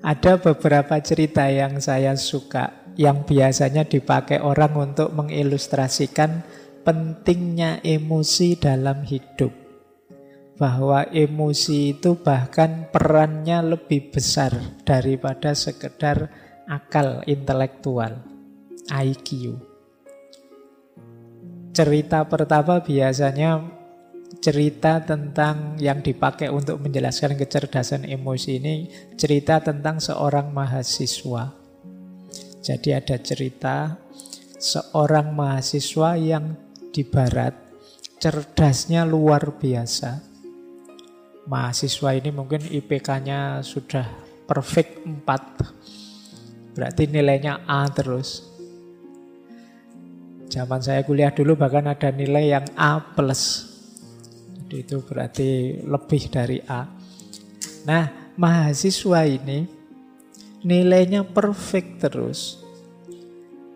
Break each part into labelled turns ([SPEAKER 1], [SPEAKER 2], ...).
[SPEAKER 1] Ada beberapa cerita yang saya suka yang biasanya dipakai orang untuk mengilustrasikan pentingnya emosi dalam hidup. Bahwa emosi itu bahkan perannya lebih besar daripada sekedar akal intelektual, IQ. Cerita pertama biasanya cerita tentang yang dipakai untuk menjelaskan kecerdasan emosi ini cerita tentang seorang mahasiswa. Jadi ada cerita seorang mahasiswa yang di barat cerdasnya luar biasa. Mahasiswa ini mungkin IPK-nya sudah perfect 4. Berarti nilainya A terus. Zaman saya kuliah dulu bahkan ada nilai yang A plus itu berarti lebih dari A. Nah, mahasiswa ini nilainya perfect terus.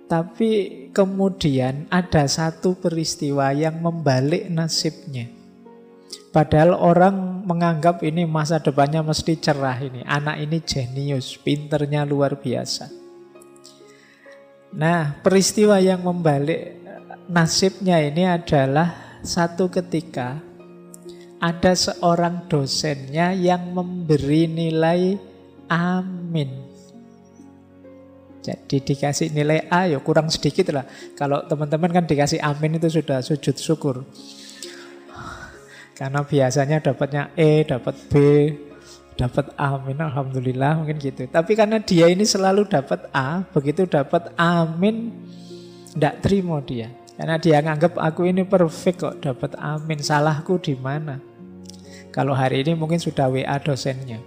[SPEAKER 1] Tapi kemudian ada satu peristiwa yang membalik nasibnya. Padahal orang menganggap ini masa depannya mesti cerah ini. Anak ini jenius, pinternya luar biasa. Nah, peristiwa yang membalik nasibnya ini adalah satu ketika ada seorang dosennya yang memberi nilai amin. Jadi dikasih nilai A ya kurang sedikit lah. Kalau teman-teman kan dikasih amin itu sudah sujud syukur. Karena biasanya dapatnya E, dapat B, dapat amin, alhamdulillah mungkin gitu. Tapi karena dia ini selalu dapat A, begitu dapat amin, tidak terima dia. Karena dia nganggap aku ini perfect kok dapat amin, salahku di mana? Kalau hari ini mungkin sudah WA dosennya.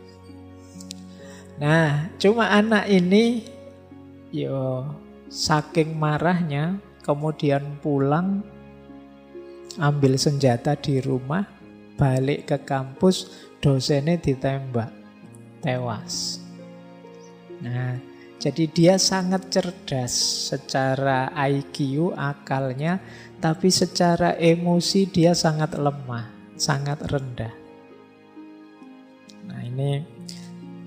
[SPEAKER 1] Nah, cuma anak ini yo saking marahnya kemudian pulang ambil senjata di rumah, balik ke kampus, dosennya ditembak, tewas. Nah, jadi dia sangat cerdas secara IQ, akalnya, tapi secara emosi dia sangat lemah, sangat rendah. Nah ini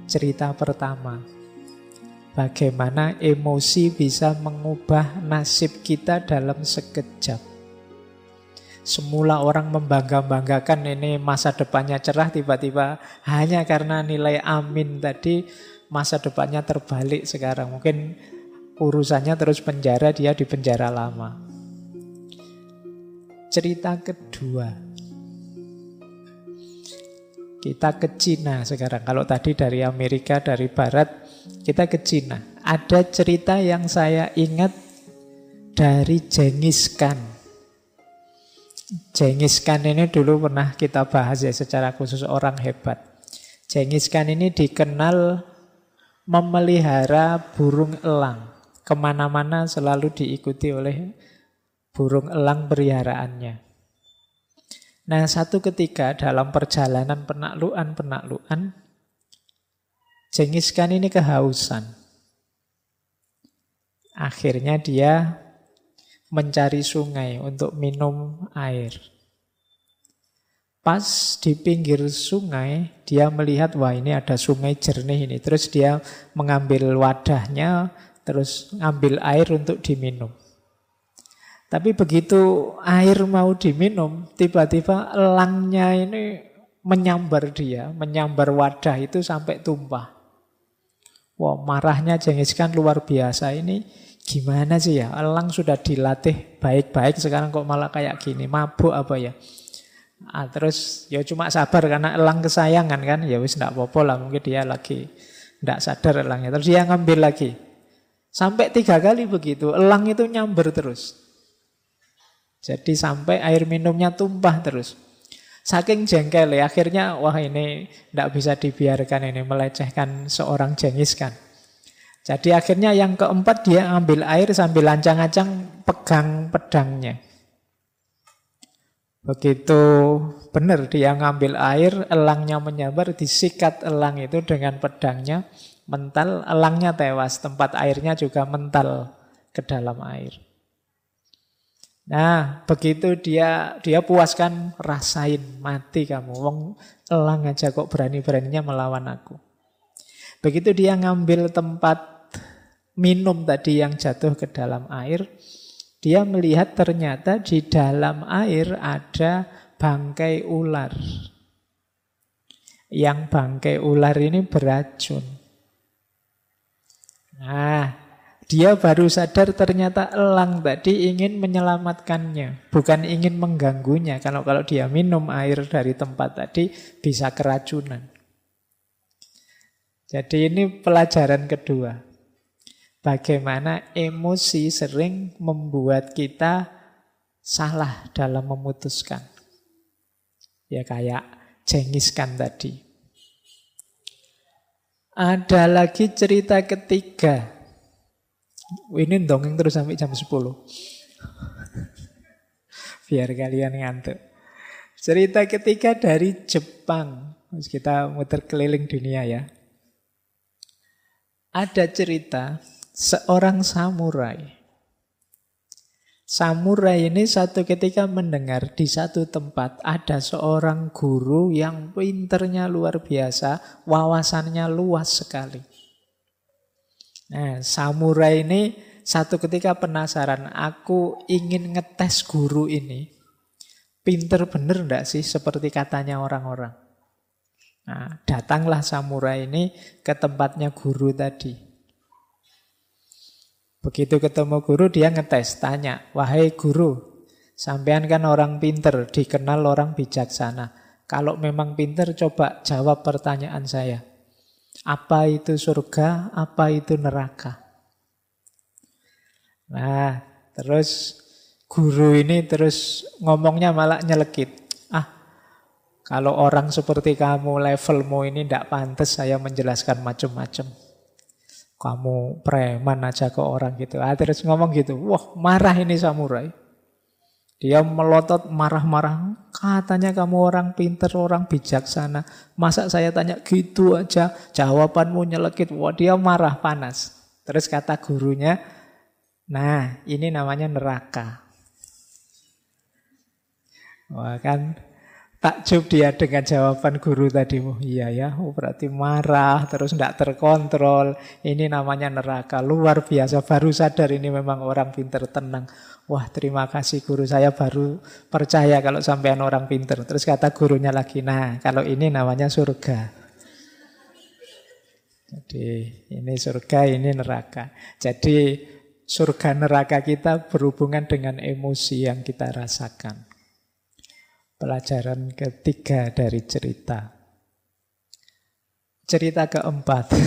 [SPEAKER 1] cerita pertama. Bagaimana emosi bisa mengubah nasib kita dalam sekejap. Semula orang membangga-banggakan ini masa depannya cerah, tiba-tiba hanya karena nilai amin tadi masa depannya terbalik sekarang. Mungkin urusannya terus penjara, dia di penjara lama. Cerita kedua. Kita ke Cina sekarang. Kalau tadi dari Amerika, dari Barat, kita ke Cina. Ada cerita yang saya ingat dari Genghis Khan. Genghis Khan ini dulu pernah kita bahas ya secara khusus orang hebat. Genghis Khan ini dikenal memelihara burung elang. Ke mana-mana selalu diikuti oleh burung elang peliharaannya. Nah, satu ketika dalam perjalanan penaklukan-penaklukan, Genghis Khan ini kehausan. Akhirnya dia mencari sungai untuk minum air. Pas di pinggir sungai, dia melihat, wah ini ada sungai jernih ini. Terus dia mengambil wadahnya, terus ngambil air untuk diminum. Tapi begitu air mau diminum, tiba-tiba elangnya ini menyambar dia, menyambar wadah itu sampai tumpah. Wah, marahnya Genghis Khan luar biasa ini. Gimana sih ya? Elang sudah dilatih baik-baik, sekarang kok malah kayak gini, mabuk apa ya? Ah, terus ya cuma sabar karena elang kesayangan kan, ya wis tidak apa-apa lah, mungkin dia lagi tidak sadar elangnya. Terus dia ngambil lagi. Sampai tiga kali begitu, elang itu nyamber terus. Jadi sampai air minumnya tumpah terus. Saking jengkel ya, akhirnya wah ini tidak bisa dibiarkan ini melecehkan seorang jengis kan. Jadi akhirnya yang keempat dia ambil air sambil lancang-lancang pegang pedangnya. Begitu benar dia ngambil air, elangnya menyambar, disikat elang itu dengan pedangnya, mental, elangnya tewas, tempat airnya juga mental ke dalam air. Nah, begitu dia dia puaskan rasain mati kamu. Wong elang aja kok berani-beraninya melawan aku. Begitu dia ngambil tempat minum tadi yang jatuh ke dalam air, dia melihat ternyata di dalam air ada bangkai ular. Yang bangkai ular ini beracun. Nah, dia baru sadar ternyata elang tadi ingin menyelamatkannya, bukan ingin mengganggunya. Kalau kalau dia minum air dari tempat tadi bisa keracunan. Jadi ini pelajaran kedua. Bagaimana emosi sering membuat kita salah dalam memutuskan. Ya kayak cengiskan tadi. Ada lagi cerita ketiga ini dongeng terus sampai jam 10. Biar kalian ngantuk. Cerita ketiga dari Jepang. Kita muter keliling dunia ya. Ada cerita seorang samurai. Samurai ini satu ketika mendengar di satu tempat ada seorang guru yang pinternya luar biasa, wawasannya luas sekali. Nah, samurai ini satu ketika penasaran, aku ingin ngetes guru ini. Pinter bener enggak sih seperti katanya orang-orang. Nah, datanglah samurai ini ke tempatnya guru tadi. Begitu ketemu guru, dia ngetes, tanya, wahai guru, sampean kan orang pinter, dikenal orang bijaksana. Kalau memang pinter, coba jawab pertanyaan saya. Apa itu surga, apa itu neraka. Nah, terus guru ini terus ngomongnya malah nyelekit. Ah, kalau orang seperti kamu levelmu ini tidak pantas saya menjelaskan macam-macam. Kamu preman aja ke orang gitu. Ah, terus ngomong gitu. Wah, marah ini samurai. Dia melotot marah-marah. Katanya kamu orang pinter, orang bijaksana. Masa saya tanya gitu aja, jawabanmu nyelekit. Wah dia marah panas. Terus kata gurunya, nah ini namanya neraka. Wah kan Takjub dia dengan jawaban guru tadi. Oh, iya ya, oh, berarti marah, terus tidak terkontrol. Ini namanya neraka. Luar biasa, baru sadar ini memang orang pinter tenang. Wah terima kasih guru, saya baru percaya kalau sampean orang pinter. Terus kata gurunya lagi, nah kalau ini namanya surga. Jadi ini surga, ini neraka. Jadi surga neraka kita berhubungan dengan emosi yang kita rasakan. Pelajaran ketiga dari cerita. Cerita keempat.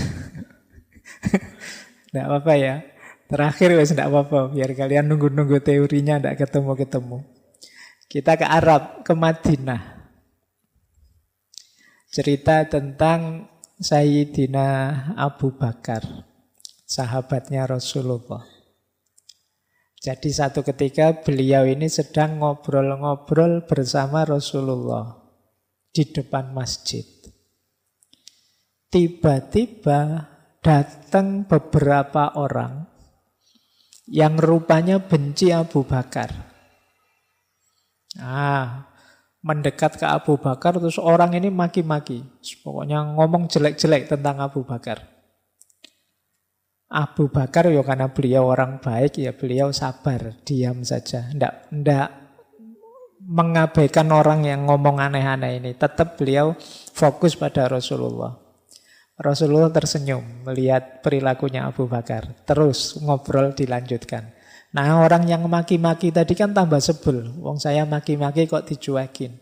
[SPEAKER 1] Tidak apa-apa ya. Terakhir wes tidak apa-apa. Biar kalian nunggu-nunggu teorinya tidak ketemu-ketemu. Kita ke Arab, ke Madinah. Cerita tentang Sayyidina Abu Bakar. Sahabatnya Rasulullah. Jadi satu ketika beliau ini sedang ngobrol-ngobrol bersama Rasulullah di depan masjid. Tiba-tiba datang beberapa orang yang rupanya benci Abu Bakar. Ah, mendekat ke Abu Bakar terus orang ini maki-maki. Pokoknya ngomong jelek-jelek tentang Abu Bakar. Abu Bakar ya karena beliau orang baik ya beliau sabar, diam saja. Ndak, ndak mengabaikan orang yang ngomong aneh-aneh ini. Tetap beliau fokus pada Rasulullah. Rasulullah tersenyum melihat perilakunya Abu Bakar. Terus ngobrol dilanjutkan. Nah orang yang maki-maki tadi kan tambah sebel. Wong saya maki-maki kok dicuekin.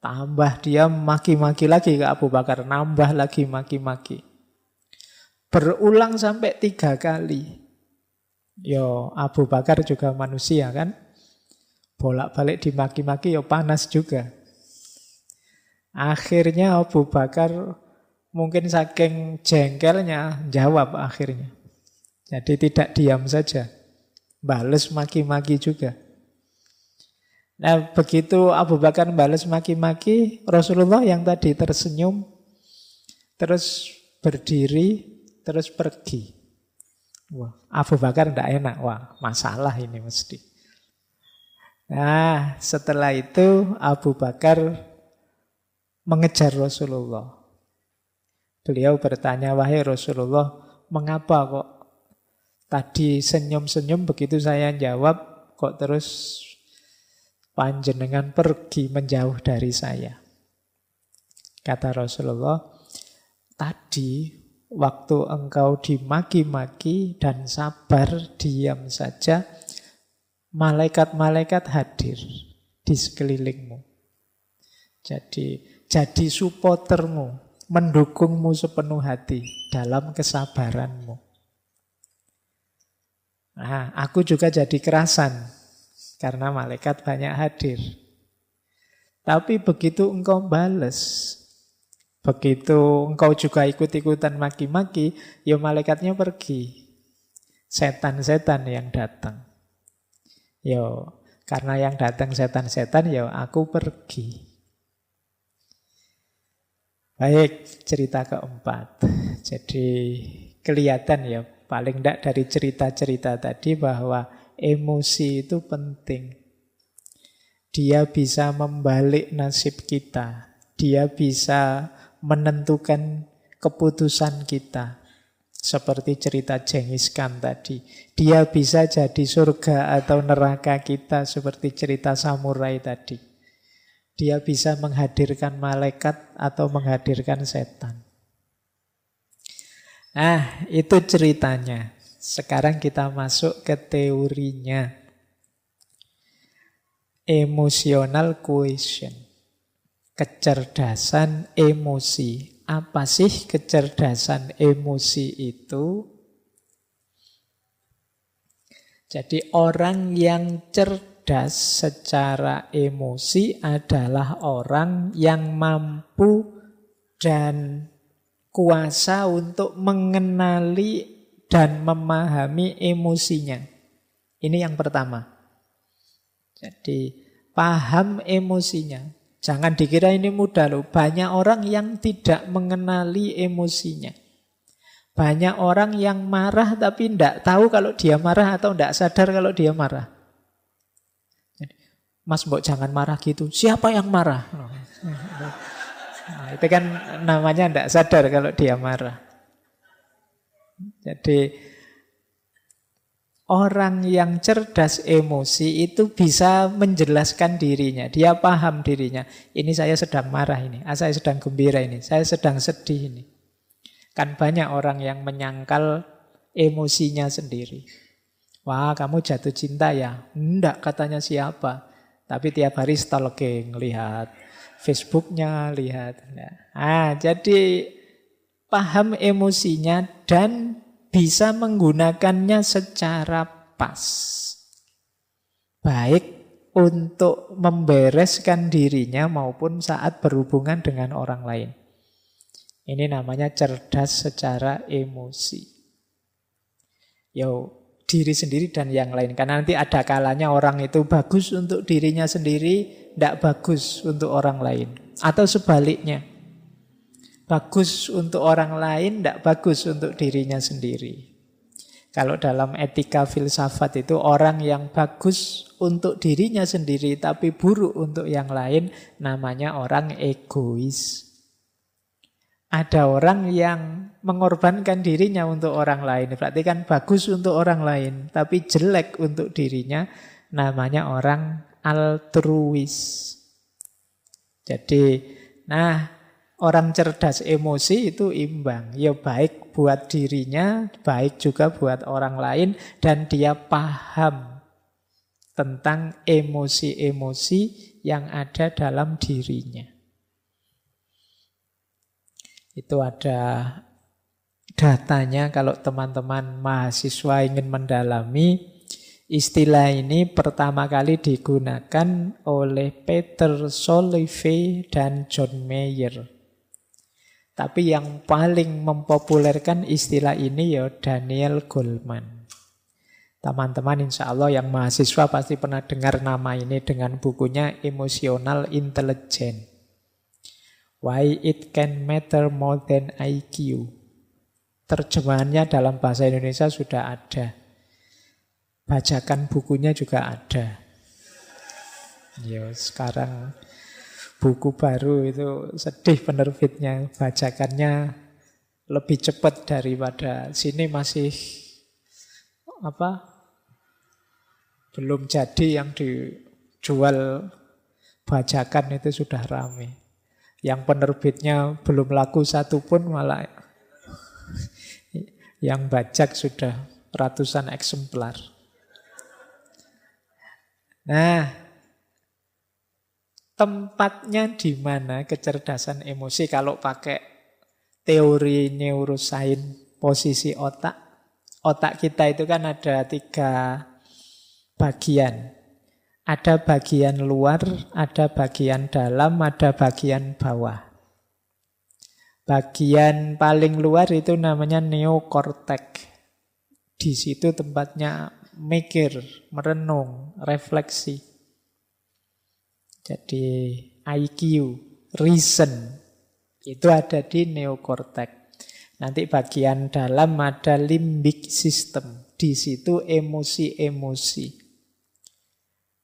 [SPEAKER 1] Tambah dia maki-maki lagi ke Abu Bakar. Nambah lagi maki-maki. Berulang sampai tiga kali. Yo Abu Bakar juga manusia kan. Bolak-balik dimaki-maki yo panas juga. Akhirnya Abu Bakar mungkin saking jengkelnya jawab akhirnya. Jadi tidak diam saja. Bales maki-maki juga. Nah begitu Abu Bakar bales maki-maki, Rasulullah yang tadi tersenyum, terus berdiri, terus pergi. Wah, Abu Bakar tidak enak. Wah, masalah ini mesti. Nah, setelah itu Abu Bakar mengejar Rasulullah. Beliau bertanya, wahai Rasulullah, mengapa kok tadi senyum-senyum begitu saya jawab, kok terus panjenengan pergi menjauh dari saya. Kata Rasulullah, tadi waktu engkau dimaki-maki dan sabar diam saja, malaikat-malaikat hadir di sekelilingmu. Jadi jadi supportermu, mendukungmu sepenuh hati dalam kesabaranmu. Nah, aku juga jadi kerasan karena malaikat banyak hadir. Tapi begitu engkau bales, begitu engkau juga ikut-ikutan maki-maki, ya malaikatnya pergi. Setan-setan yang datang. Yo, karena yang datang setan-setan, ya aku pergi. Baik, cerita keempat. Jadi kelihatan ya, paling tidak dari cerita-cerita tadi bahwa Emosi itu penting. Dia bisa membalik nasib kita. Dia bisa menentukan keputusan kita. Seperti cerita Jengis Khan tadi. Dia bisa jadi surga atau neraka kita seperti cerita samurai tadi. Dia bisa menghadirkan malaikat atau menghadirkan setan. Nah, itu ceritanya. Sekarang kita masuk ke teorinya. Emotional question. Kecerdasan emosi. Apa sih kecerdasan emosi itu? Jadi orang yang cerdas secara emosi adalah orang yang mampu dan kuasa untuk mengenali dan memahami emosinya. Ini yang pertama. Jadi paham emosinya. Jangan dikira ini mudah loh. Banyak orang yang tidak mengenali emosinya. Banyak orang yang marah tapi tidak tahu kalau dia marah atau tidak sadar kalau dia marah. Mas Mbok jangan marah gitu. Siapa yang marah? Nah, itu kan namanya tidak sadar kalau dia marah. Jadi orang yang cerdas emosi itu bisa menjelaskan dirinya. Dia paham dirinya. Ini saya sedang marah ini, ah, saya sedang gembira ini, saya sedang sedih ini. Kan banyak orang yang menyangkal emosinya sendiri. Wah, kamu jatuh cinta ya? Enggak, katanya siapa. Tapi tiap hari stalking, lihat Facebooknya, lihat. Ah, jadi paham emosinya dan bisa menggunakannya secara pas. Baik untuk membereskan dirinya maupun saat berhubungan dengan orang lain. Ini namanya cerdas secara emosi. Yo, diri sendiri dan yang lain. Karena nanti ada kalanya orang itu bagus untuk dirinya sendiri, tidak bagus untuk orang lain. Atau sebaliknya. Bagus untuk orang lain, tidak bagus untuk dirinya sendiri. Kalau dalam etika filsafat itu orang yang bagus untuk dirinya sendiri tapi buruk untuk yang lain namanya orang egois. Ada orang yang mengorbankan dirinya untuk orang lain. Berarti kan bagus untuk orang lain tapi jelek untuk dirinya namanya orang altruis. Jadi, nah Orang cerdas emosi itu imbang. Ya baik buat dirinya, baik juga buat orang lain. Dan dia paham tentang emosi-emosi yang ada dalam dirinya. Itu ada datanya kalau teman-teman mahasiswa ingin mendalami. Istilah ini pertama kali digunakan oleh Peter Solive dan John Mayer tapi yang paling mempopulerkan istilah ini ya Daniel Goleman. Teman-teman insya Allah yang mahasiswa pasti pernah dengar nama ini dengan bukunya Emotional Intelligence. Why it can matter more than IQ. Terjemahannya dalam bahasa Indonesia sudah ada. Bacakan bukunya juga ada. Yo, sekarang buku baru itu sedih penerbitnya bacakannya lebih cepat daripada sini masih apa belum jadi yang dijual bajakan itu sudah rame. Yang penerbitnya belum laku satu pun malah yang bajak sudah ratusan eksemplar. Nah, tempatnya di mana kecerdasan emosi kalau pakai teori neuroscience posisi otak. Otak kita itu kan ada tiga bagian. Ada bagian luar, ada bagian dalam, ada bagian bawah. Bagian paling luar itu namanya neokortek. Di situ tempatnya mikir, merenung, refleksi. Jadi IQ, reason, itu ada di neokortek. Nanti bagian dalam ada limbic system. Di situ emosi-emosi.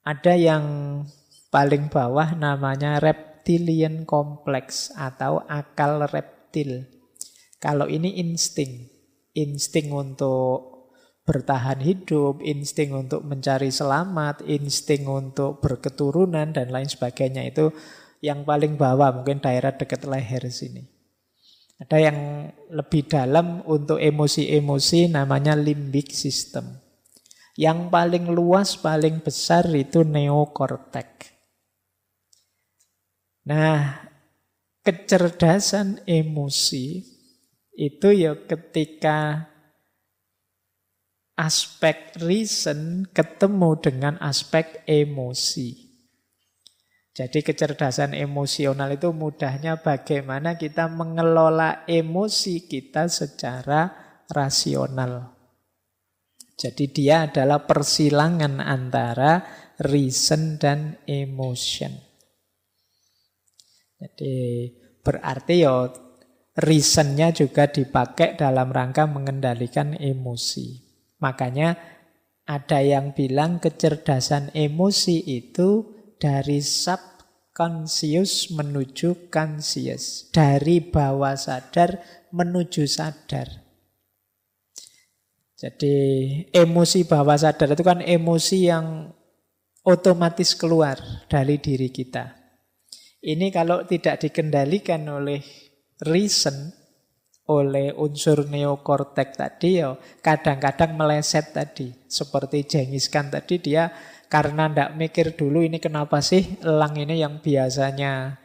[SPEAKER 1] Ada yang paling bawah namanya reptilian complex atau akal reptil. Kalau ini insting, insting untuk bertahan hidup, insting untuk mencari selamat, insting untuk berketurunan dan lain sebagainya itu yang paling bawah mungkin daerah dekat leher sini. Ada yang lebih dalam untuk emosi-emosi namanya limbic system. Yang paling luas, paling besar itu neokortek. Nah, kecerdasan emosi itu ya ketika aspek reason ketemu dengan aspek emosi. Jadi kecerdasan emosional itu mudahnya bagaimana kita mengelola emosi kita secara rasional. Jadi dia adalah persilangan antara reason dan emotion. Jadi berarti ya reasonnya juga dipakai dalam rangka mengendalikan emosi. Makanya ada yang bilang kecerdasan emosi itu dari subconscious menuju conscious. Dari bawah sadar menuju sadar. Jadi emosi bawah sadar itu kan emosi yang otomatis keluar dari diri kita. Ini kalau tidak dikendalikan oleh reason, oleh unsur neokortek tadi ya kadang-kadang meleset tadi. Seperti jengiskan tadi dia karena tidak mikir dulu ini kenapa sih elang ini yang biasanya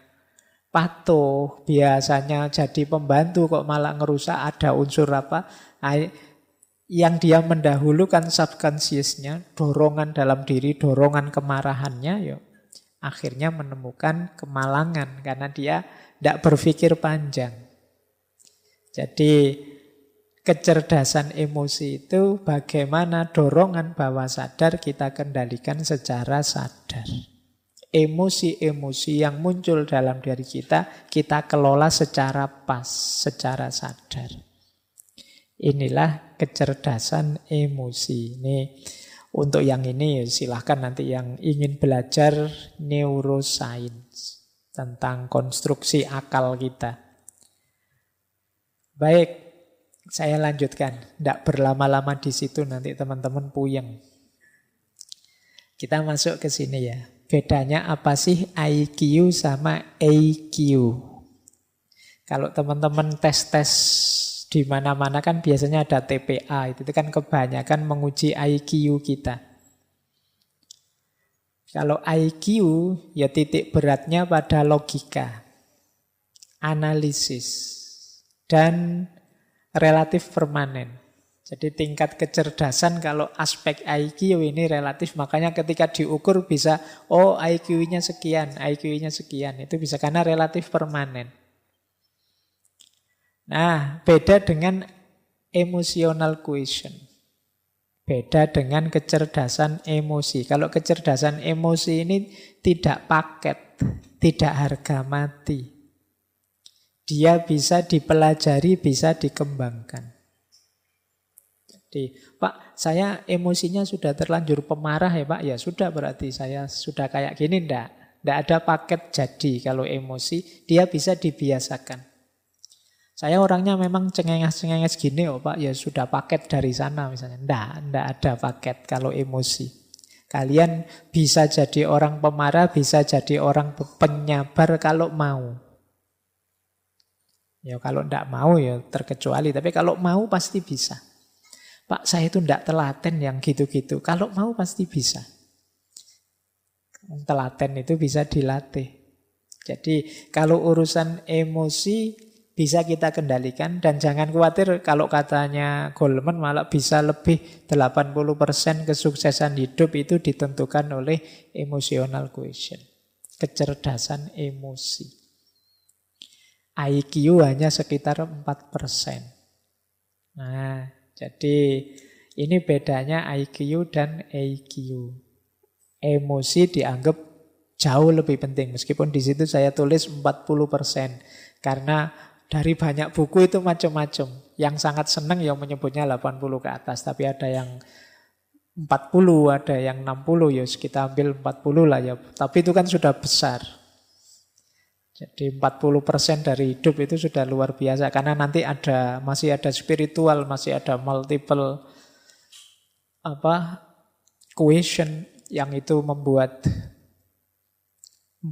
[SPEAKER 1] patuh, biasanya jadi pembantu kok malah ngerusak ada unsur apa yang dia mendahulukan subconsciousnya, dorongan dalam diri, dorongan kemarahannya, ya, akhirnya menemukan kemalangan karena dia tidak berpikir panjang. Jadi kecerdasan emosi itu bagaimana dorongan bawah sadar kita kendalikan secara sadar. Emosi-emosi yang muncul dalam diri kita, kita kelola secara pas, secara sadar. Inilah kecerdasan emosi. Ini untuk yang ini silahkan nanti yang ingin belajar neuroscience tentang konstruksi akal kita. Baik, saya lanjutkan. Tidak berlama-lama di situ nanti teman-teman puyeng. Kita masuk ke sini ya. Bedanya apa sih IQ sama AQ? Kalau teman-teman tes-tes di mana-mana kan biasanya ada TPA, itu kan kebanyakan menguji IQ kita. Kalau IQ ya titik beratnya pada logika, analisis, dan relatif permanen. Jadi tingkat kecerdasan kalau aspek IQ ini relatif, makanya ketika diukur bisa, oh IQ-nya sekian, IQ-nya sekian. Itu bisa karena relatif permanen. Nah, beda dengan emotional quotient. Beda dengan kecerdasan emosi. Kalau kecerdasan emosi ini tidak paket, tidak harga mati. Dia bisa dipelajari, bisa dikembangkan. Jadi, Pak, saya emosinya sudah terlanjur pemarah ya Pak. Ya sudah berarti saya sudah kayak gini ndak. Ndak ada paket jadi kalau emosi, dia bisa dibiasakan. Saya orangnya memang cengenges-cengenges gini, oh Pak, ya sudah paket dari sana misalnya. Nggak, nggak ada paket kalau emosi. Kalian bisa jadi orang pemarah, bisa jadi orang penyabar kalau mau. Ya kalau ndak mau ya terkecuali, tapi kalau mau pasti bisa. Pak saya itu ndak telaten yang gitu-gitu. Kalau mau pasti bisa. Telaten itu bisa dilatih. Jadi kalau urusan emosi bisa kita kendalikan dan jangan khawatir kalau katanya Goldman malah bisa lebih 80% kesuksesan hidup itu ditentukan oleh emotional quotient. Kecerdasan emosi. IQ hanya sekitar 4%. Nah, jadi ini bedanya IQ dan EQ. Emosi dianggap jauh lebih penting meskipun di situ saya tulis 40% karena dari banyak buku itu macam-macam. Yang sangat senang yang menyebutnya 80 ke atas, tapi ada yang 40, ada yang 60 ya kita ambil 40 lah ya. Tapi itu kan sudah besar. Jadi 40% dari hidup itu sudah luar biasa karena nanti ada masih ada spiritual, masih ada multiple apa question yang itu membuat 40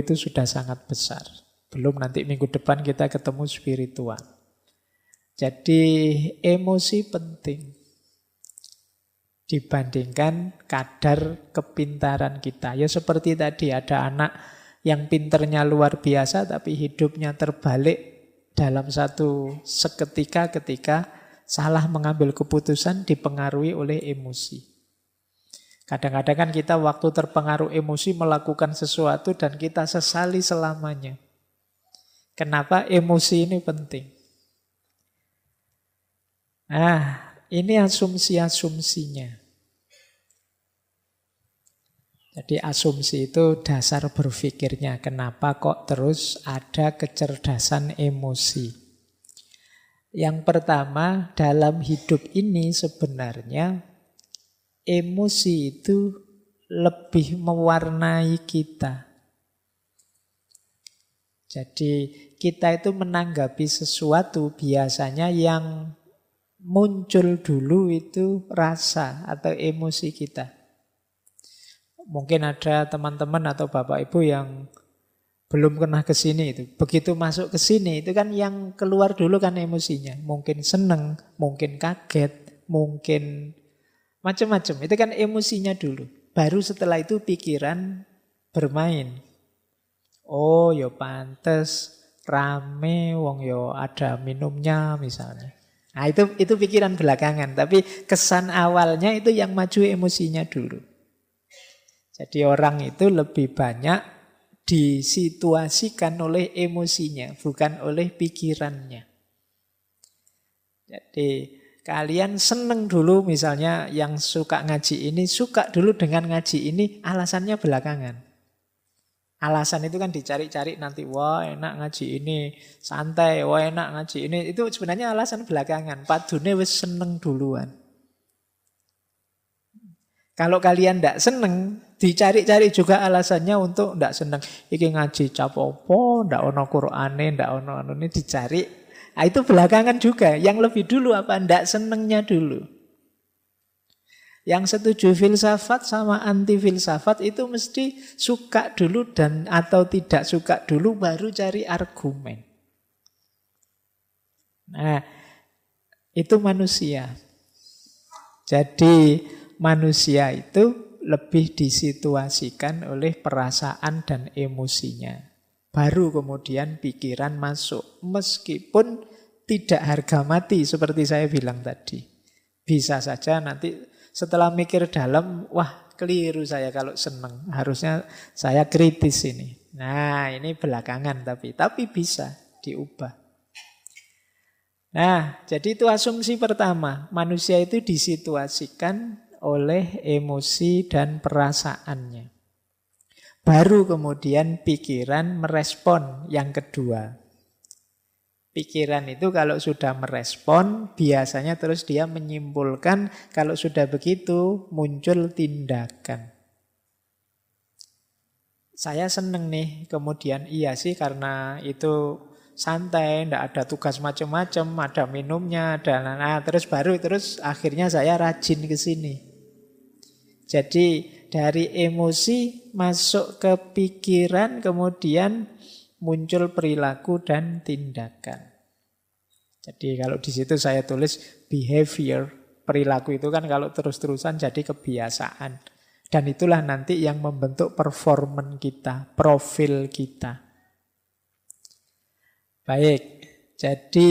[SPEAKER 1] itu sudah sangat besar. Belum nanti minggu depan kita ketemu spiritual. Jadi emosi penting dibandingkan kadar kepintaran kita. Ya seperti tadi ada anak yang pinternya luar biasa tapi hidupnya terbalik dalam satu seketika ketika salah mengambil keputusan dipengaruhi oleh emosi. Kadang-kadang kan kita waktu terpengaruh emosi melakukan sesuatu dan kita sesali selamanya. Kenapa emosi ini penting? Nah, ini asumsi-asumsinya. Jadi asumsi itu dasar berpikirnya. Kenapa kok terus ada kecerdasan emosi? Yang pertama, dalam hidup ini sebenarnya emosi itu lebih mewarnai kita. Jadi kita itu menanggapi sesuatu biasanya yang muncul dulu itu rasa atau emosi kita. Mungkin ada teman-teman atau bapak ibu yang belum pernah ke sini itu. Begitu masuk ke sini itu kan yang keluar dulu kan emosinya. Mungkin seneng, mungkin kaget, mungkin macam-macam. Itu kan emosinya dulu. Baru setelah itu pikiran bermain. Oh, yo pantes rame wong yo ada minumnya misalnya. Nah, itu itu pikiran belakangan, tapi kesan awalnya itu yang maju emosinya dulu. Jadi orang itu lebih banyak disituasikan oleh emosinya, bukan oleh pikirannya. Jadi kalian seneng dulu misalnya yang suka ngaji ini, suka dulu dengan ngaji ini, alasannya belakangan. Alasan itu kan dicari-cari nanti, wah enak ngaji ini, santai, wah enak ngaji ini. Itu sebenarnya alasan belakangan. Padune wis seneng duluan. Kalau kalian tidak seneng, dicari-cari juga alasannya untuk tidak seneng. Iki ngaji capopo, tidak ono Qur'ane, tidak ono ono ini dicari. Nah, itu belakangan juga. Yang lebih dulu apa? Tidak senengnya dulu. Yang setuju filsafat sama anti filsafat itu mesti suka dulu dan atau tidak suka dulu baru cari argumen. Nah, itu manusia. Jadi manusia itu lebih disituasikan oleh perasaan dan emosinya. Baru kemudian pikiran masuk. Meskipun tidak harga mati seperti saya bilang tadi. Bisa saja nanti setelah mikir dalam, wah keliru saya kalau seneng. Harusnya saya kritis ini. Nah ini belakangan tapi. Tapi bisa diubah. Nah, jadi itu asumsi pertama. Manusia itu disituasikan oleh emosi dan perasaannya. Baru kemudian pikiran merespon yang kedua. Pikiran itu kalau sudah merespon, biasanya terus dia menyimpulkan kalau sudah begitu muncul tindakan. Saya seneng nih, kemudian iya sih karena itu santai, tidak ada tugas macam-macam, ada minumnya, ada nah, terus baru terus akhirnya saya rajin ke sini. Jadi dari emosi masuk ke pikiran, kemudian muncul perilaku dan tindakan. Jadi kalau di situ saya tulis behavior, perilaku itu kan kalau terus-terusan jadi kebiasaan. Dan itulah nanti yang membentuk performan kita, profil kita. Baik, jadi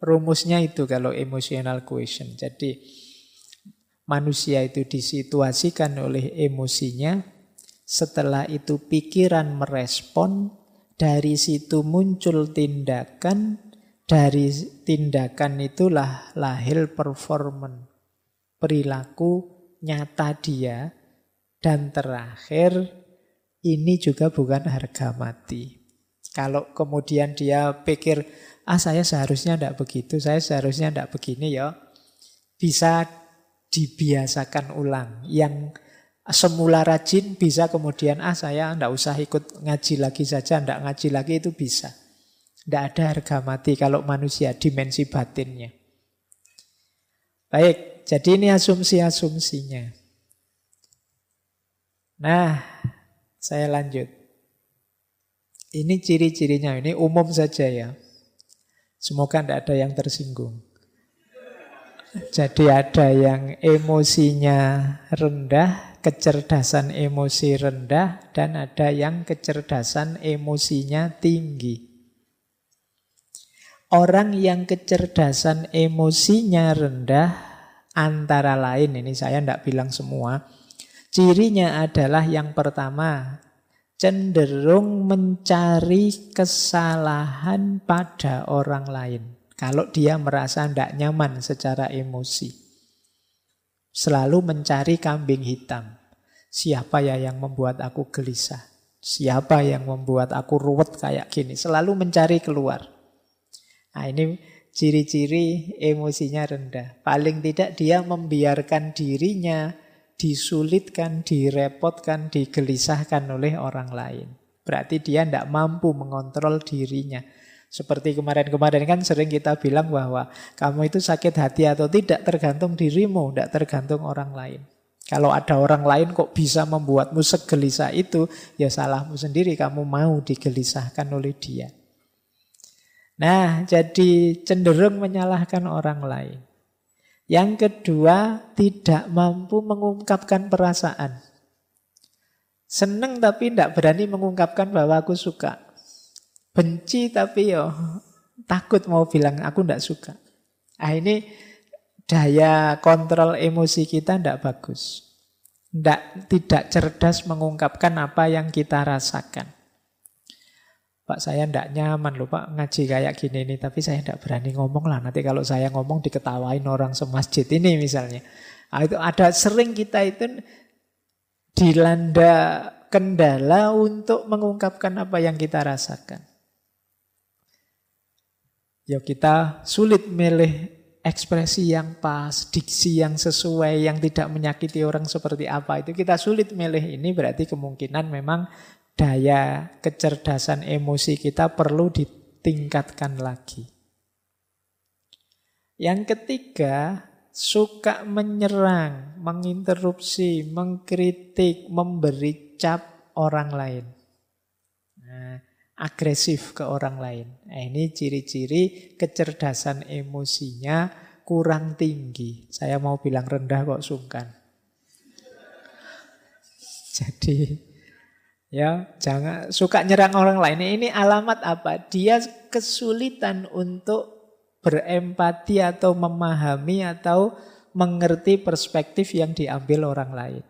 [SPEAKER 1] rumusnya itu kalau emotional question. Jadi manusia itu disituasikan oleh emosinya, setelah itu pikiran merespon, dari situ muncul tindakan, dari tindakan itulah lahir performan, perilaku nyata dia, dan terakhir ini juga bukan harga mati. Kalau kemudian dia pikir, ah saya seharusnya tidak begitu, saya seharusnya tidak begini ya, bisa dibiasakan ulang. Yang semula rajin bisa kemudian, ah saya tidak usah ikut ngaji lagi saja, tidak ngaji lagi itu bisa. Tidak ada harga mati kalau manusia, dimensi batinnya. Baik, jadi ini asumsi-asumsinya. Nah, saya lanjut. Ini ciri-cirinya, ini umum saja ya. Semoga tidak ada yang tersinggung. Jadi ada yang emosinya rendah, kecerdasan emosi rendah, dan ada yang kecerdasan emosinya tinggi. Orang yang kecerdasan emosinya rendah, antara lain, ini saya tidak bilang semua, cirinya adalah yang pertama, cenderung mencari kesalahan pada orang lain. Kalau dia merasa tidak nyaman secara emosi. Selalu mencari kambing hitam. Siapa ya yang membuat aku gelisah? Siapa yang membuat aku ruwet kayak gini? Selalu mencari keluar. Nah ini ciri-ciri emosinya rendah. Paling tidak dia membiarkan dirinya disulitkan, direpotkan, digelisahkan oleh orang lain. Berarti dia tidak mampu mengontrol dirinya. Seperti kemarin-kemarin kan sering kita bilang bahwa kamu itu sakit hati atau tidak tergantung dirimu, tidak tergantung orang lain. Kalau ada orang lain kok bisa membuatmu segelisah itu, ya salahmu sendiri, kamu mau digelisahkan oleh dia. Nah, jadi cenderung menyalahkan orang lain. Yang kedua, tidak mampu mengungkapkan perasaan. Seneng tapi tidak berani mengungkapkan bahwa aku suka. Benci tapi yo takut mau bilang aku tidak suka. Ah ini daya kontrol emosi kita tidak bagus. Tidak, tidak cerdas mengungkapkan apa yang kita rasakan. Pak saya tidak nyaman loh Pak ngaji kayak gini nih Tapi saya tidak berani ngomong lah Nanti kalau saya ngomong diketawain orang semasjid ini misalnya nah, itu Ada sering kita itu dilanda kendala untuk mengungkapkan apa yang kita rasakan Ya kita sulit milih ekspresi yang pas, diksi yang sesuai, yang tidak menyakiti orang seperti apa. Itu kita sulit milih ini berarti kemungkinan memang daya kecerdasan emosi kita perlu ditingkatkan lagi. Yang ketiga, suka menyerang, menginterupsi, mengkritik, memberi cap orang lain. Agresif ke orang lain. Nah, ini ciri-ciri kecerdasan emosinya kurang tinggi. Saya mau bilang rendah kok sungkan. Jadi Ya, jangan suka nyerang orang lain. Ini alamat apa? Dia kesulitan untuk berempati atau memahami atau mengerti perspektif yang diambil orang lain.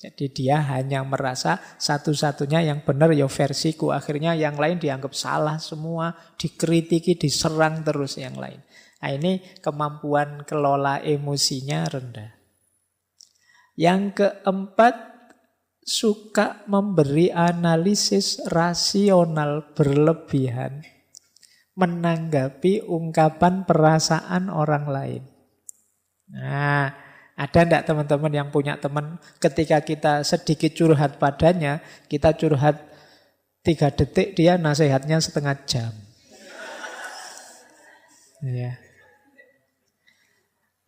[SPEAKER 1] Jadi dia hanya merasa satu-satunya yang benar ya versiku. Akhirnya yang lain dianggap salah semua, dikritiki, diserang terus yang lain. Nah ini kemampuan kelola emosinya rendah. Yang keempat, suka memberi analisis rasional berlebihan menanggapi ungkapan perasaan orang lain. Nah, ada enggak teman-teman yang punya teman ketika kita sedikit curhat padanya, kita curhat Tiga detik dia nasihatnya setengah jam. Ya.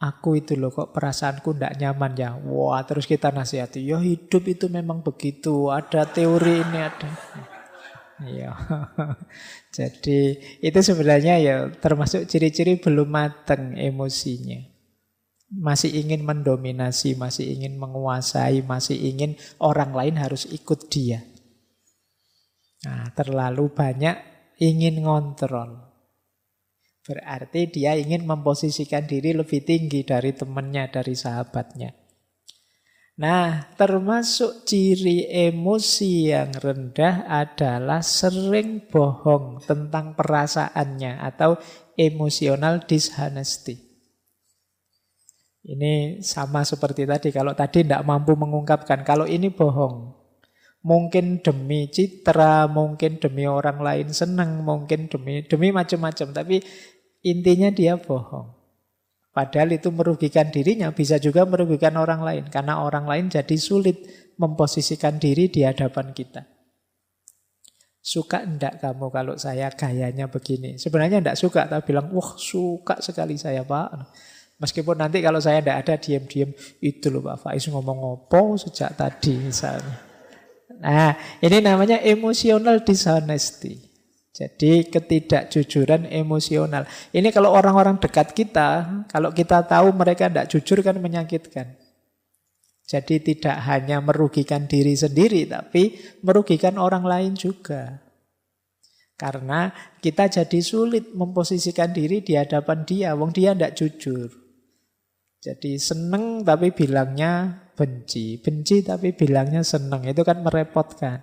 [SPEAKER 1] Aku itu loh kok perasaanku ndak nyaman ya. Wah terus kita nasihati. Ya hidup itu memang begitu. Ada teori ini ada. Iya. Jadi itu sebenarnya ya termasuk ciri-ciri belum mateng emosinya. Masih ingin mendominasi, masih ingin menguasai, masih ingin orang lain harus ikut dia. Nah, terlalu banyak ingin ngontrol. Berarti dia ingin memposisikan diri lebih tinggi dari temannya, dari sahabatnya. Nah, termasuk ciri emosi yang rendah adalah sering bohong tentang perasaannya atau emosional dishonesty. Ini sama seperti tadi, kalau tadi tidak mampu mengungkapkan, kalau ini bohong. Mungkin demi citra, mungkin demi orang lain senang, mungkin demi demi macam-macam, tapi intinya dia bohong. Padahal itu merugikan dirinya, bisa juga merugikan orang lain. Karena orang lain jadi sulit memposisikan diri di hadapan kita. Suka enggak kamu kalau saya gayanya begini? Sebenarnya enggak suka, tapi bilang, wah suka sekali saya pak. Meskipun nanti kalau saya enggak ada diam-diam, itu loh Pak Faiz ngomong ngopo sejak tadi misalnya. Nah, ini namanya emotional dishonesty. Jadi ketidakjujuran emosional. Ini kalau orang-orang dekat kita, kalau kita tahu mereka tidak jujur kan menyakitkan. Jadi tidak hanya merugikan diri sendiri, tapi merugikan orang lain juga. Karena kita jadi sulit memposisikan diri di hadapan dia, wong dia tidak jujur. Jadi seneng tapi bilangnya benci. Benci tapi bilangnya seneng. Itu kan merepotkan.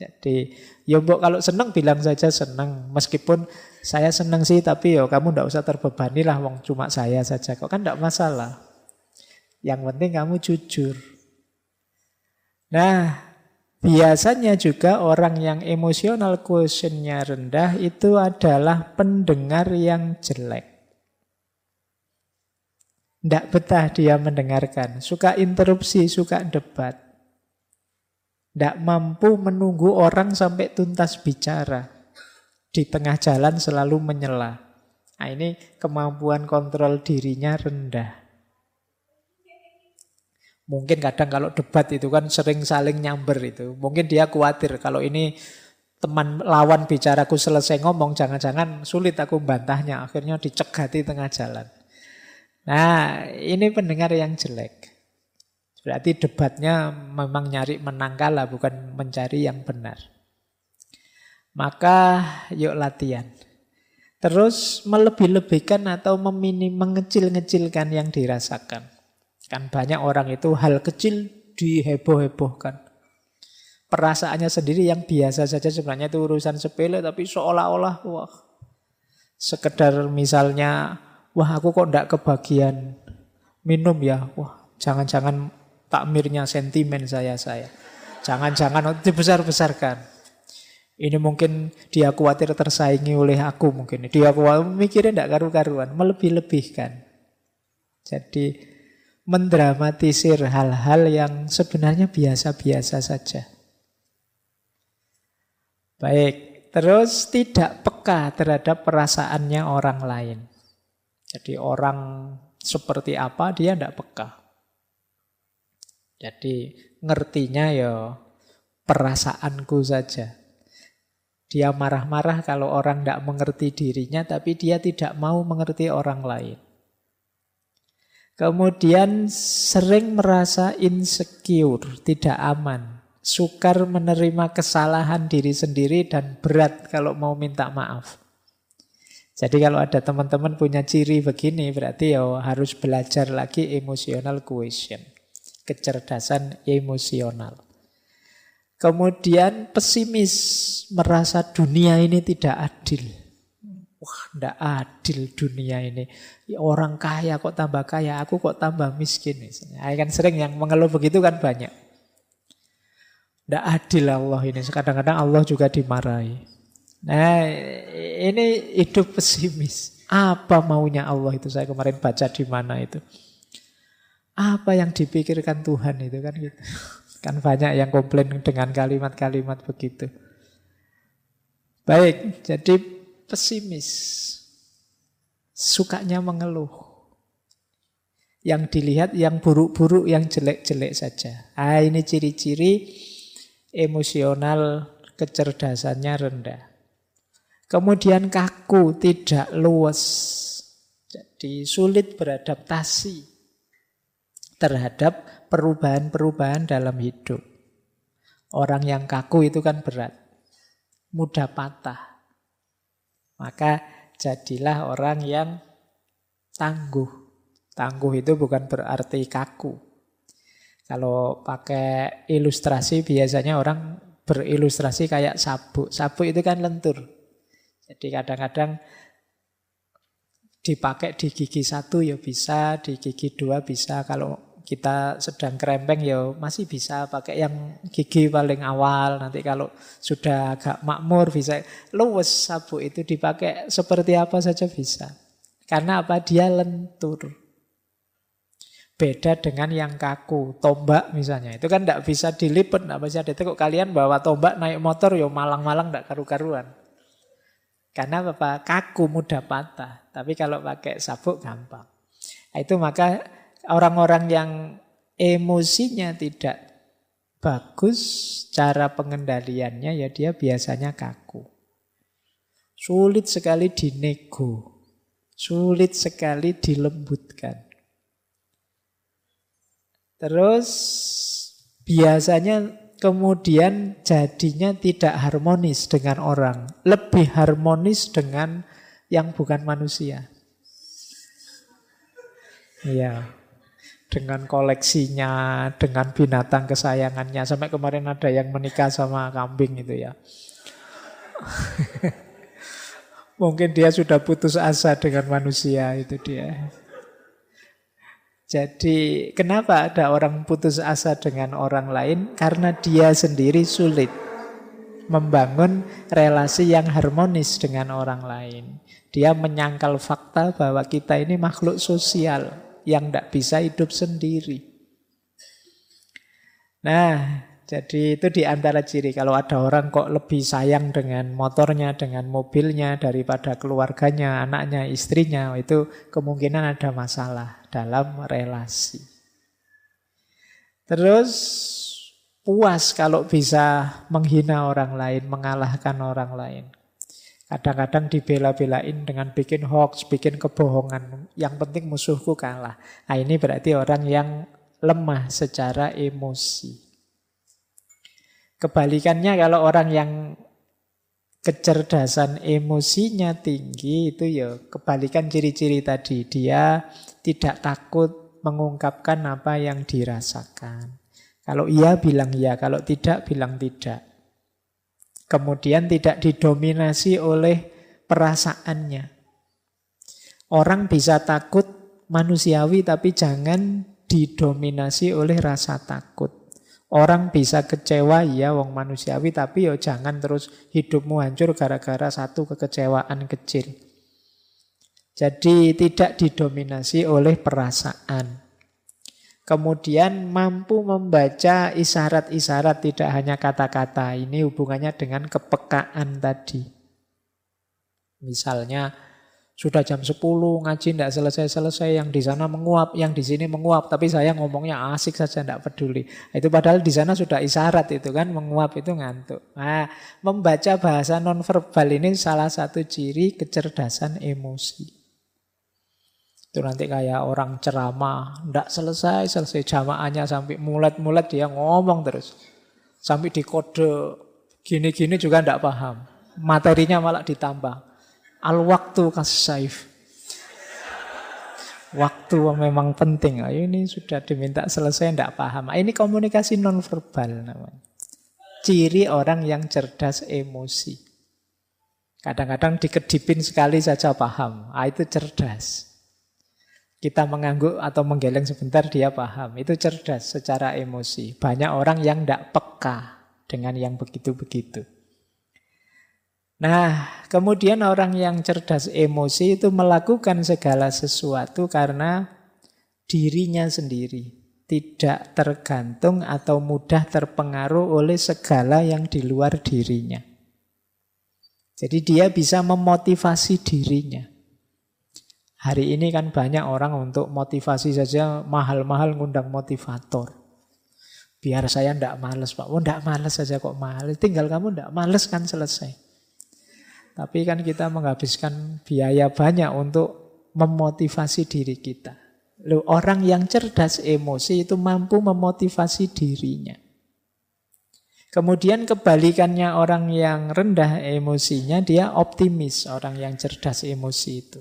[SPEAKER 1] Jadi, ya mbok kalau seneng bilang saja seneng. Meskipun saya seneng sih, tapi yo kamu ndak usah terbebani lah, wong cuma saya saja. Kok kan ndak masalah. Yang penting kamu jujur. Nah, biasanya juga orang yang emosional quotientnya rendah itu adalah pendengar yang jelek. Tidak betah dia mendengarkan. Suka interupsi, suka debat. Tidak mampu menunggu orang sampai tuntas bicara. Di tengah jalan selalu menyela. Nah, ini kemampuan kontrol dirinya rendah. Mungkin kadang kalau debat itu kan sering saling nyamber itu. Mungkin dia khawatir kalau ini teman lawan bicaraku selesai ngomong, jangan-jangan sulit aku bantahnya. Akhirnya dicegati tengah jalan. Nah, ini pendengar yang jelek. Berarti debatnya memang nyari menang kalah, bukan mencari yang benar. Maka yuk latihan. Terus melebih-lebihkan atau meminim, mengecil-ngecilkan yang dirasakan. Kan banyak orang itu hal kecil diheboh-hebohkan. Perasaannya sendiri yang biasa saja sebenarnya itu urusan sepele tapi seolah-olah wah sekedar misalnya Wah aku kok ndak kebagian minum ya. Wah jangan-jangan takmirnya sentimen saya saya. Jangan-jangan dibesar-besarkan. Ini mungkin dia khawatir tersaingi oleh aku mungkin. Dia khawatir mikirnya tidak karu-karuan, melebih-lebihkan. Jadi mendramatisir hal-hal yang sebenarnya biasa-biasa saja. Baik, terus tidak peka terhadap perasaannya orang lain. Jadi orang seperti apa dia tidak peka. Jadi ngertinya ya perasaanku saja. Dia marah-marah kalau orang tidak mengerti dirinya, tapi dia tidak mau mengerti orang lain. Kemudian sering merasa insecure, tidak aman. Sukar menerima kesalahan diri sendiri dan berat kalau mau minta maaf. Jadi kalau ada teman-teman punya ciri begini berarti ya harus belajar lagi emotional quotient. Kecerdasan emosional. Kemudian pesimis merasa dunia ini tidak adil. Wah, tidak adil dunia ini. Orang kaya kok tambah kaya, aku kok tambah miskin. Misalnya. Kan sering yang mengeluh begitu kan banyak. Tidak adil Allah ini. Kadang-kadang Allah juga dimarahi. Nah, ini hidup pesimis. Apa maunya Allah itu? Saya kemarin baca di mana itu. Apa yang dipikirkan Tuhan itu kan gitu. Kan banyak yang komplain dengan kalimat-kalimat begitu. Baik, jadi pesimis. Sukanya mengeluh. Yang dilihat yang buruk-buruk, yang jelek-jelek saja. Ah, ini ciri-ciri emosional kecerdasannya rendah. Kemudian kaku, tidak luas. Jadi sulit beradaptasi terhadap perubahan-perubahan dalam hidup. Orang yang kaku itu kan berat mudah patah. Maka jadilah orang yang tangguh. Tangguh itu bukan berarti kaku. Kalau pakai ilustrasi biasanya orang berilustrasi kayak sabuk. Sabuk itu kan lentur. Jadi kadang-kadang dipakai di gigi satu ya bisa, di gigi dua bisa. Kalau kita sedang kerempeng ya masih bisa pakai yang gigi paling awal. Nanti kalau sudah agak makmur bisa luwes sabuk itu dipakai seperti apa saja bisa. Karena apa? Dia lentur. Beda dengan yang kaku, tombak misalnya. Itu kan tidak bisa dilipat, tidak bisa ditekuk. Kalian bawa tombak naik motor ya malang-malang tidak karu-karuan. Karena apa? Kaku mudah patah. Tapi kalau pakai sabuk gampang. Itu maka orang-orang yang emosinya tidak bagus, cara pengendaliannya ya dia biasanya kaku. Sulit sekali dinego, sulit sekali dilembutkan. Terus biasanya kemudian jadinya tidak harmonis dengan orang, lebih harmonis dengan yang bukan manusia. Iya dengan koleksinya, dengan binatang kesayangannya. Sampai kemarin ada yang menikah sama kambing itu ya. Mungkin dia sudah putus asa dengan manusia itu dia. Jadi kenapa ada orang putus asa dengan orang lain? Karena dia sendiri sulit membangun relasi yang harmonis dengan orang lain. Dia menyangkal fakta bahwa kita ini makhluk sosial yang tidak bisa hidup sendiri. Nah, jadi itu di antara ciri kalau ada orang kok lebih sayang dengan motornya, dengan mobilnya daripada keluarganya, anaknya, istrinya, itu kemungkinan ada masalah dalam relasi. Terus puas kalau bisa menghina orang lain, mengalahkan orang lain. Kadang-kadang dibela-belain dengan bikin hoax, bikin kebohongan. Yang penting musuhku kalah. Nah ini berarti orang yang lemah secara emosi. Kebalikannya kalau orang yang kecerdasan emosinya tinggi itu ya kebalikan ciri-ciri tadi. Dia tidak takut mengungkapkan apa yang dirasakan. Kalau iya bilang iya, kalau tidak bilang tidak. Kemudian tidak didominasi oleh perasaannya. Orang bisa takut manusiawi tapi jangan didominasi oleh rasa takut. Orang bisa kecewa ya wong manusiawi tapi yo jangan terus hidupmu hancur gara-gara satu kekecewaan kecil. Jadi tidak didominasi oleh perasaan. Kemudian mampu membaca isyarat-isyarat tidak hanya kata-kata. Ini hubungannya dengan kepekaan tadi. Misalnya sudah jam 10 ngaji tidak selesai-selesai, yang di sana menguap, yang di sini menguap, tapi saya ngomongnya asik saja tidak peduli. Itu padahal di sana sudah isyarat itu kan menguap itu ngantuk. Nah, membaca bahasa nonverbal ini salah satu ciri kecerdasan emosi. Itu nanti kayak orang ceramah, ndak selesai, selesai jamaahnya sampai mulet-mulet dia ngomong terus. Sampai di kode gini-gini juga ndak paham. Materinya malah ditambah. Al-waktu kasaif. Waktu memang penting. Ayo ini sudah diminta selesai ndak paham. Ini komunikasi nonverbal namanya. Ciri orang yang cerdas emosi. Kadang-kadang dikedipin sekali saja paham. Ah, itu cerdas. Kita mengangguk atau menggeleng sebentar dia paham. Itu cerdas secara emosi. Banyak orang yang tidak peka dengan yang begitu-begitu. Nah, kemudian orang yang cerdas emosi itu melakukan segala sesuatu karena dirinya sendiri. Tidak tergantung atau mudah terpengaruh oleh segala yang di luar dirinya. Jadi dia bisa memotivasi dirinya. Hari ini kan banyak orang untuk motivasi saja mahal-mahal ngundang motivator. Biar saya ndak males Pak. Oh ndak males saja kok mahal. Tinggal kamu ndak males kan selesai. Tapi kan kita menghabiskan biaya banyak untuk memotivasi diri kita. Loh, orang yang cerdas emosi itu mampu memotivasi dirinya. Kemudian kebalikannya orang yang rendah emosinya, dia optimis, orang yang cerdas emosi itu.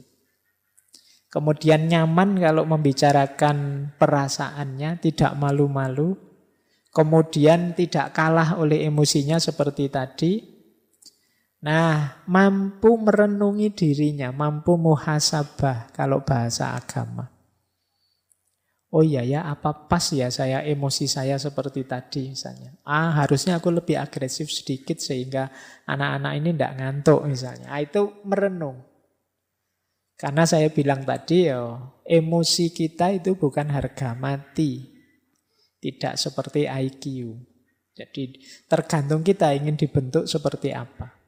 [SPEAKER 1] Kemudian nyaman kalau membicarakan perasaannya, tidak malu-malu. Kemudian tidak kalah oleh emosinya seperti tadi. Nah, mampu merenungi dirinya, mampu muhasabah kalau bahasa agama. Oh iya ya, apa pas ya saya emosi saya seperti tadi misalnya. Ah, harusnya aku lebih agresif sedikit sehingga anak-anak ini tidak ngantuk misalnya. Ah, itu merenung. Karena saya bilang tadi ya, emosi kita itu bukan harga mati. Tidak seperti IQ. Jadi tergantung kita ingin dibentuk seperti apa.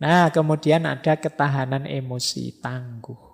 [SPEAKER 1] Nah, kemudian ada ketahanan emosi tangguh.